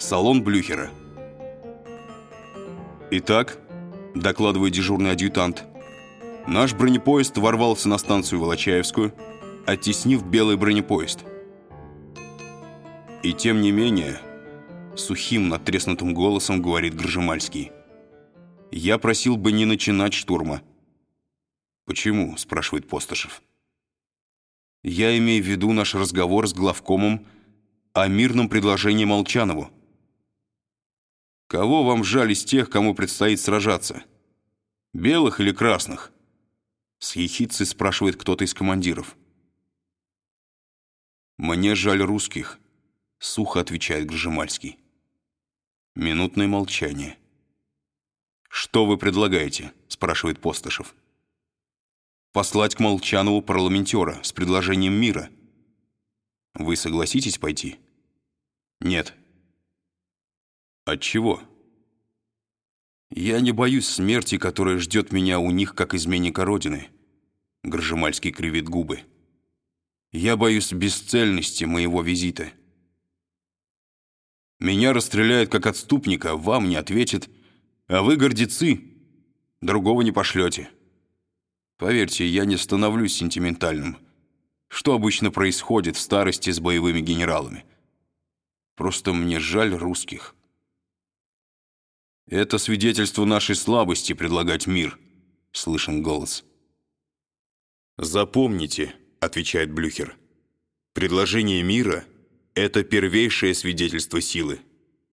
Салон Блюхера. «Итак», — докладывает дежурный адъютант, «наш бронепоезд ворвался на станцию Волочаевскую, оттеснив белый бронепоезд. И тем не менее, сухим, надтреснутым голосом говорит Гржемальский, «Я просил бы не начинать штурма». «Почему?» – спрашивает Постышев. «Я имею в виду наш разговор с главкомом о мирном предложении Молчанову. Кого вам жаль из тех, кому предстоит сражаться? Белых или красных?» С ехидцей спрашивает кто-то из командиров. «Мне жаль русских», — сухо отвечает Гржемальский. Минутное молчание. «Что вы предлагаете?» — спрашивает Постышев. «Послать к Молчанову парламентера с предложением мира. Вы согласитесь пойти?» «Нет». «Отчего?» «Я не боюсь смерти, которая ждет меня у них как изменника Родины», — Гржемальский кривит губы. Я боюсь бесцельности моего визита. Меня расстреляют как отступника, вам не ответят, а вы гордецы, другого не пошлете. Поверьте, я не становлюсь сентиментальным. Что обычно происходит в старости с боевыми генералами? Просто мне жаль русских. Это свидетельство нашей слабости предлагать мир, слышен голос. Запомните, отвечает Блюхер. Предложение мира – это первейшее свидетельство силы.